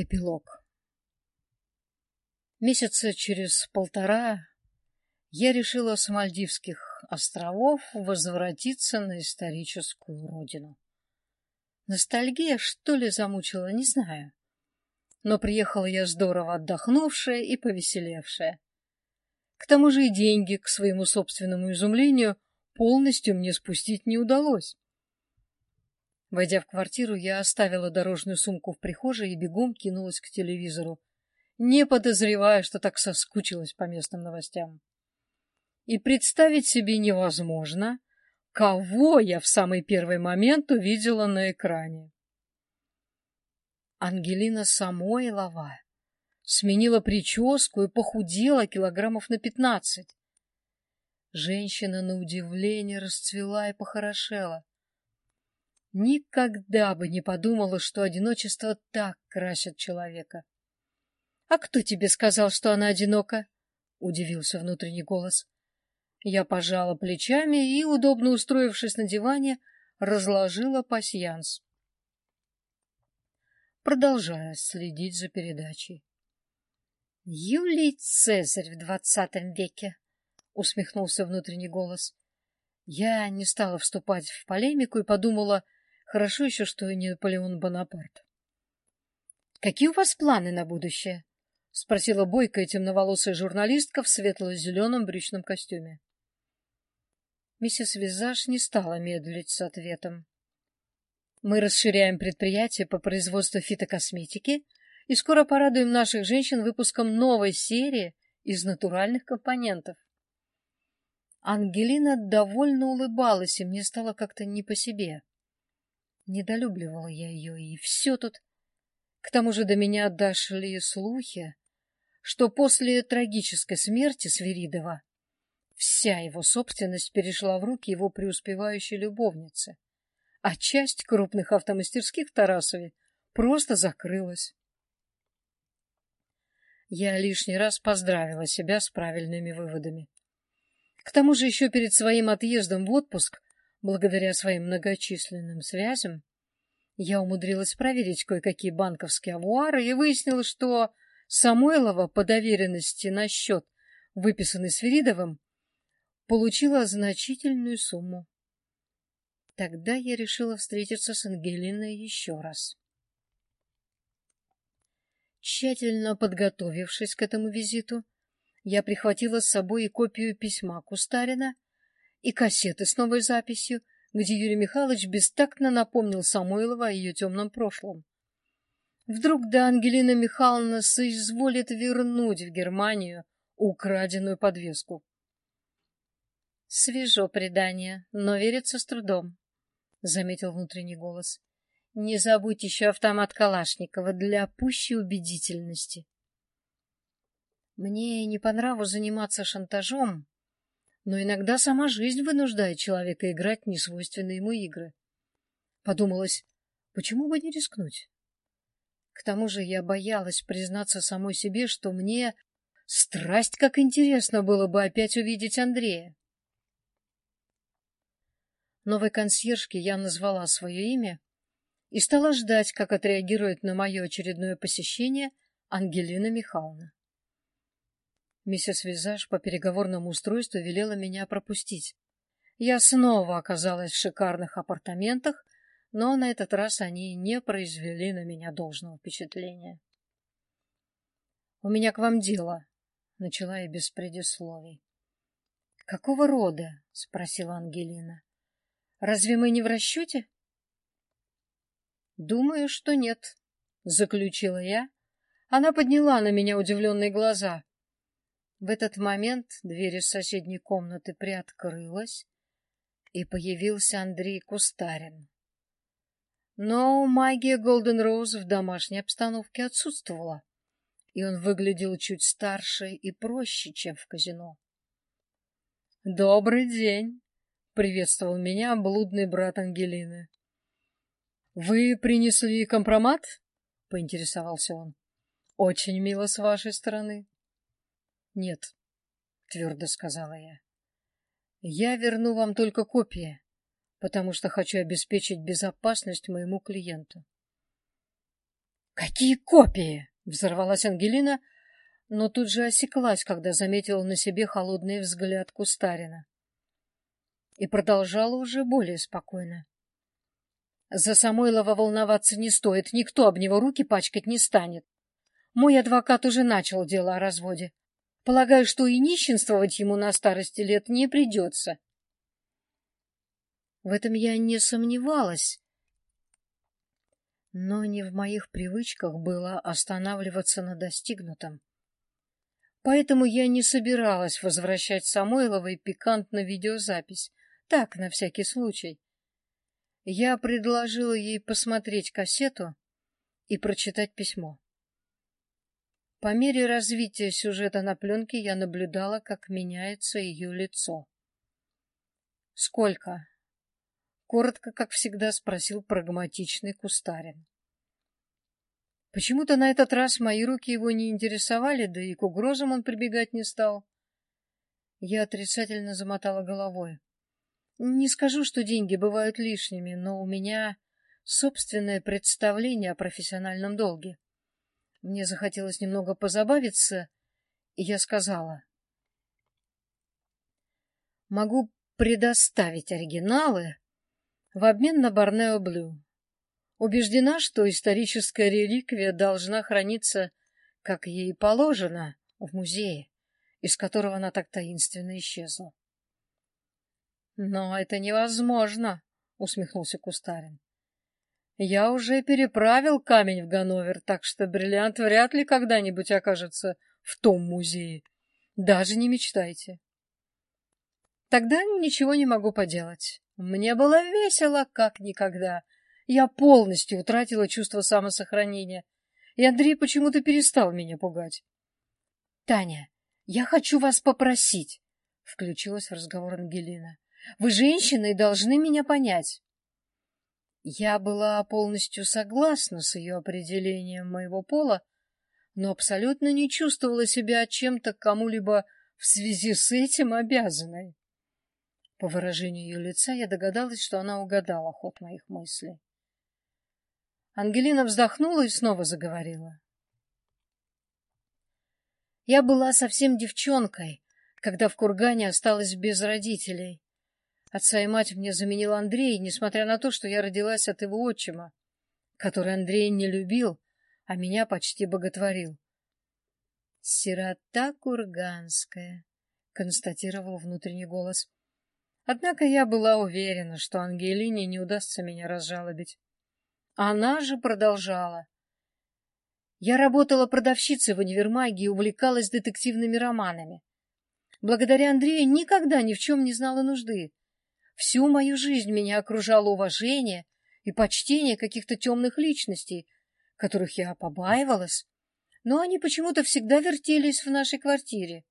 Эпилог Месяца через полтора я решила с Мальдивских островов возвратиться на историческую родину. Ностальгия, что ли, замучила, не знаю. Но приехала я здорово отдохнувшая и повеселевшая. К тому же и деньги, к своему собственному изумлению, полностью мне спустить не удалось. Войдя в квартиру, я оставила дорожную сумку в прихожей и бегом кинулась к телевизору, не подозревая, что так соскучилась по местным новостям. И представить себе невозможно, кого я в самый первый момент увидела на экране. Ангелина Самойлова сменила прическу и похудела килограммов на пятнадцать. Женщина, на удивление, расцвела и похорошела. Никогда бы не подумала, что одиночество так красит человека. — А кто тебе сказал, что она одинока? — удивился внутренний голос. Я пожала плечами и, удобно устроившись на диване, разложила пасьянс. Продолжая следить за передачей. — Юлий Цезарь в двадцатом веке! — усмехнулся внутренний голос. Я не стала вступать в полемику и подумала — Хорошо еще, что не Наполеон Бонапарт. — Какие у вас планы на будущее? — спросила бойкая темноволосая журналистка в светло-зеленом брючном костюме. Миссис Визаж не стала медлить с ответом. Мы расширяем предприятие по производству фитокосметики и скоро порадуем наших женщин выпуском новой серии из натуральных компонентов. Ангелина довольно улыбалась, и мне стало как-то не по себе. Недолюбливала я ее, и все тут. К тому же до меня дошли слухи, что после трагической смерти Свиридова вся его собственность перешла в руки его преуспевающей любовницы, а часть крупных автомастерских в Тарасове просто закрылась. Я лишний раз поздравила себя с правильными выводами. К тому же еще перед своим отъездом в отпуск Благодаря своим многочисленным связям я умудрилась проверить кое-какие банковские авуары и выяснила, что Самойлова по доверенности на счет, выписанный Свиридовым, получила значительную сумму. Тогда я решила встретиться с Ангелиной еще раз. Тщательно подготовившись к этому визиту, я прихватила с собой и копию письма Кустарина — и кассеты с новой записью, где Юрий Михайлович бестактно напомнил Самойлова о ее темном прошлом. Вдруг да Ангелина Михайловна соизволит вернуть в Германию украденную подвеску. Свежо предание, но верится с трудом, — заметил внутренний голос. Не забудь еще автомат Калашникова для пущей убедительности. Мне не по нраву заниматься шантажом, но иногда сама жизнь вынуждает человека играть несвойственные ему игры. Подумалось, почему бы не рискнуть? К тому же я боялась признаться самой себе, что мне страсть как интересно было бы опять увидеть Андрея. Новой консьержке я назвала свое имя и стала ждать, как отреагирует на мое очередное посещение Ангелина Михайловна. Миссис Визаж по переговорному устройству велела меня пропустить. Я снова оказалась в шикарных апартаментах, но на этот раз они не произвели на меня должного впечатления. — У меня к вам дело, — начала я без предисловий. — Какого рода? — спросила Ангелина. — Разве мы не в расчете? — Думаю, что нет, — заключила я. Она подняла на меня удивленные глаза. В этот момент дверь из соседней комнаты приоткрылась, и появился Андрей Кустарин. Но магия Голден Роуз в домашней обстановке отсутствовала, и он выглядел чуть старше и проще, чем в казино. — Добрый день! — приветствовал меня блудный брат Ангелины. — Вы принесли компромат? — поинтересовался он. — Очень мило с вашей стороны. Нет, твердо сказала я. Я верну вам только копии, потому что хочу обеспечить безопасность моему клиенту. Какие копии? Взорвалась Ангелина, но тут же осеклась, когда заметила на себе холодный взгляд Кустарина. И продолжала уже более спокойно. За Самойлова волноваться не стоит, никто об него руки пачкать не станет. Мой адвокат уже начал дело о разводе. Полагаю, что и нищенствовать ему на старости лет не придется. В этом я не сомневалась, но не в моих привычках было останавливаться на достигнутом. Поэтому я не собиралась возвращать Самойловой пикантную видеозапись, так, на всякий случай. Я предложила ей посмотреть кассету и прочитать письмо. По мере развития сюжета на пленке я наблюдала, как меняется ее лицо. «Сколько?» — коротко, как всегда, спросил прагматичный Кустарин. Почему-то на этот раз мои руки его не интересовали, да и к угрозам он прибегать не стал. Я отрицательно замотала головой. Не скажу, что деньги бывают лишними, но у меня собственное представление о профессиональном долге. Мне захотелось немного позабавиться, и я сказала. Могу предоставить оригиналы в обмен на Борнео Блю. Убеждена, что историческая реликвия должна храниться, как ей положено, в музее, из которого она так таинственно исчезла. Но это невозможно, усмехнулся Кустарин. Я уже переправил камень в Ганновер, так что бриллиант вряд ли когда-нибудь окажется в том музее. Даже не мечтайте. Тогда ничего не могу поделать. Мне было весело, как никогда. Я полностью утратила чувство самосохранения, и Андрей почему-то перестал меня пугать. — Таня, я хочу вас попросить, — включилась в разговор Ангелина. Вы женщина и должны меня понять. Я была полностью согласна с ее определением моего пола, но абсолютно не чувствовала себя чем-то кому-либо в связи с этим обязанной. По выражению ее лица я догадалась, что она угадала ход моих мыслей. Ангелина вздохнула и снова заговорила. Я была совсем девчонкой, когда в Кургане осталась без родителей. Отца и мать мне заменил Андрей, несмотря на то, что я родилась от его отчима, который Андрей не любил, а меня почти боготворил. «Сирота курганская», — констатировал внутренний голос. Однако я была уверена, что Ангелине не удастся меня разжалобить. Она же продолжала. Я работала продавщицей в универмаге и увлекалась детективными романами. Благодаря Андрею никогда ни в чем не знала нужды. Всю мою жизнь меня окружало уважение и почтение каких-то темных личностей, которых я побаивалась, но они почему-то всегда вертелись в нашей квартире.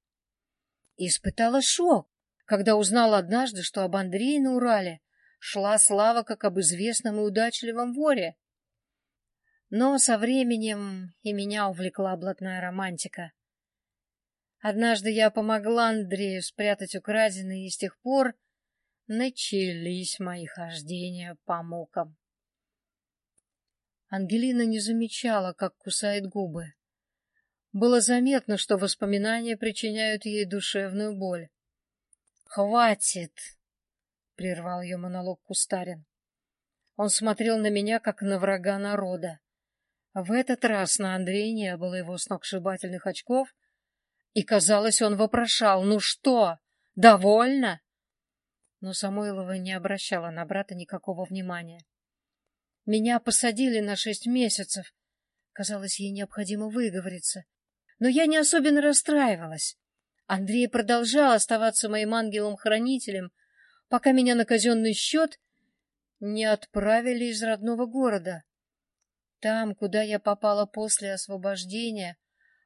Испытала шок, когда узнала однажды, что об Андрее на Урале шла слава как об известном и удачливом воре. Но со временем и меня увлекла блатная романтика. Однажды я помогла Андрею спрятать украденное, и с тех пор начались мои хождения по мукам. Ангелина не замечала, как кусает губы. Было заметно, что воспоминания причиняют ей душевную боль. «Хватит!» — прервал ее монолог Кустарин. Он смотрел на меня, как на врага народа. В этот раз на Андрея не было его сногсшибательных очков, и, казалось, он вопрошал, «Ну что, довольно?» Но Самойлова не обращала на брата никакого внимания. Меня посадили на шесть месяцев. Казалось, ей необходимо выговориться. Но я не особенно расстраивалась. Андрей продолжал оставаться моим ангелом-хранителем, пока меня на казенный счет не отправили из родного города. Там, куда я попала после освобождения,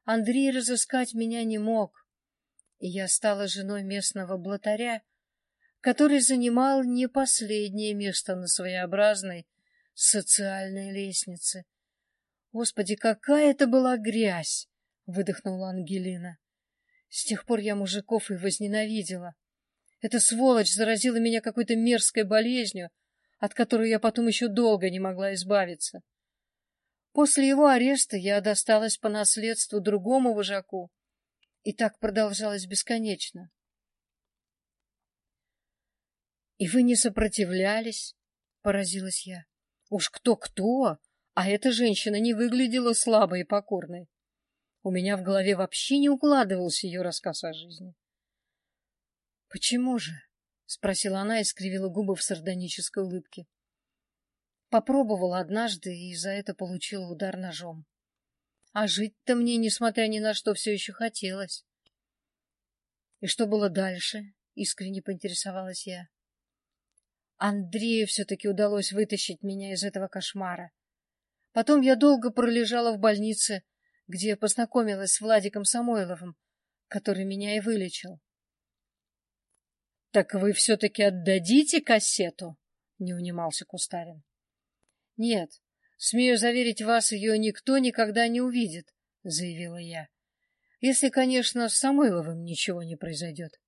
Андрей разыскать меня не мог, и я стала женой местного блатаря, который занимал не последнее место на своеобразной социальной лестнице. Господи, какая это была грязь! — выдохнула Ангелина. С тех пор я мужиков и возненавидела. Эта сволочь заразила меня какой-то мерзкой болезнью, от которой я потом еще долго не могла избавиться. После его ареста я досталась по наследству другому вожаку, и так продолжалось бесконечно. — И вы не сопротивлялись? — поразилась я. — Уж кто-кто, а эта женщина не выглядела слабой и покорной. У меня в голове вообще не укладывался ее рассказ о жизни. — Почему же? — спросила она и скривила губы в сардонической улыбке. Попробовала однажды и за это получила удар ножом. А жить-то мне, несмотря ни на что, все еще хотелось. — И что было дальше? — искренне поинтересовалась я. Андрею все-таки удалось вытащить меня из этого кошмара. Потом я долго пролежала в больнице, где познакомилась с Владиком Самойловым, который меня и вылечил. — Так вы все-таки отдадите кассету? — не унимался Кустарин. — Нет, смею заверить вас, ее никто никогда не увидит, — заявила я. — Если, конечно, с Самойловым ничего не произойдет.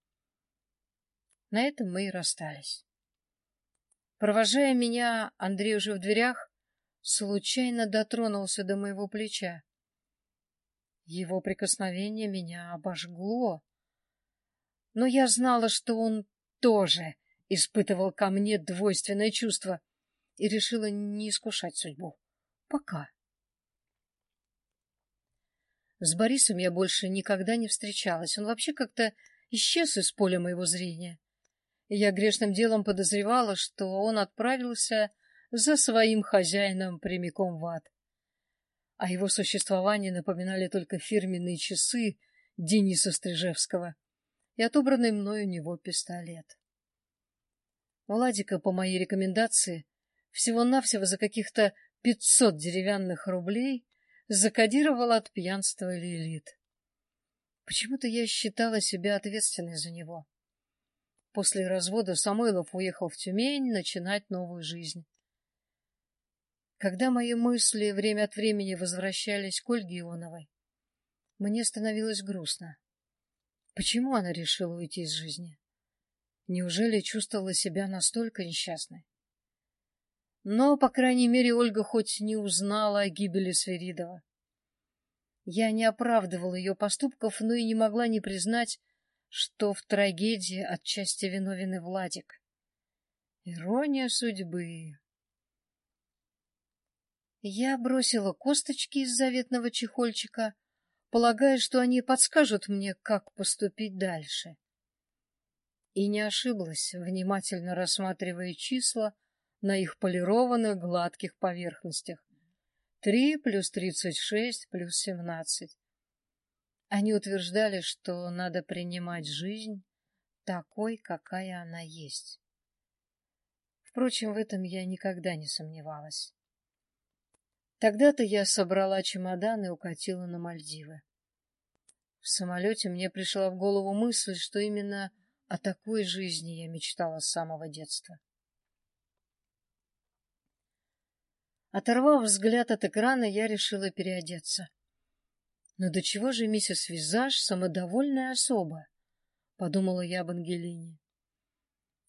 На этом мы и расстались. Провожая меня, Андрей уже в дверях случайно дотронулся до моего плеча. Его прикосновение меня обожгло. Но я знала, что он тоже испытывал ко мне двойственное чувство — и решила не искушать судьбу. Пока. С Борисом я больше никогда не встречалась. Он вообще как-то исчез из поля моего зрения. Я грешным делом подозревала, что он отправился за своим хозяином прямиком в ад. О его существовании напоминали только фирменные часы Дениса Стрижевского и отобранный мною у него пистолет. Владика, по моей рекомендации, всего-навсего за каких-то пятьсот деревянных рублей закодировал от пьянства Лилит. Почему-то я считала себя ответственной за него. После развода Самойлов уехал в Тюмень начинать новую жизнь. Когда мои мысли время от времени возвращались к Ольге Ионовой, мне становилось грустно. Почему она решила уйти из жизни? Неужели чувствовала себя настолько несчастной? Но, по крайней мере, Ольга хоть не узнала о гибели Сверидова. Я не оправдывала ее поступков, но и не могла не признать, что в трагедии отчасти виновен и Владик. Ирония судьбы. Я бросила косточки из заветного чехольчика, полагая, что они подскажут мне, как поступить дальше. И не ошиблась, внимательно рассматривая числа, на их полированных гладких поверхностях. Три плюс тридцать шесть плюс семнадцать. Они утверждали, что надо принимать жизнь такой, какая она есть. Впрочем, в этом я никогда не сомневалась. Тогда-то я собрала чемодан и укатила на Мальдивы. В самолете мне пришла в голову мысль, что именно о такой жизни я мечтала с самого детства. Оторвав взгляд от экрана, я решила переодеться. Но до чего же миссис Визаж самодовольная особа? Подумала я об Ангелине.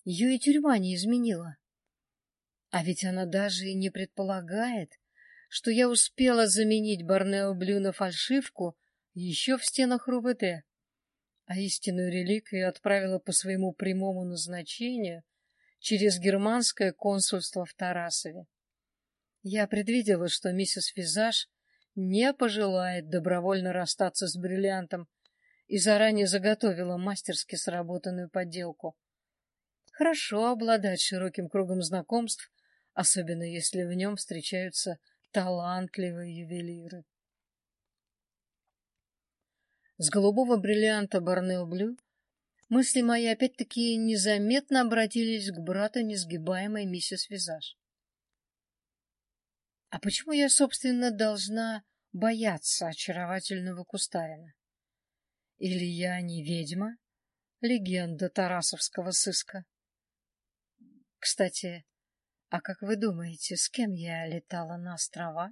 Ее и тюрьма не изменила. А ведь она даже и не предполагает, что я успела заменить Барнео Блю на фальшивку еще в стенах РУВД, а истинную реликвию отправила по своему прямому назначению через германское консульство в Тарасове. Я предвидела, что миссис Визаж не пожелает добровольно расстаться с бриллиантом и заранее заготовила мастерски сработанную подделку. Хорошо обладать широким кругом знакомств, особенно если в нем встречаются талантливые ювелиры. С голубого бриллианта Барнео Блю мысли мои опять-таки незаметно обратились к брату несгибаемой миссис Визаж. А почему я, собственно, должна бояться очаровательного Кустарина? Или я не ведьма? Легенда тарасовского сыска. Кстати, а как вы думаете, с кем я летала на острова?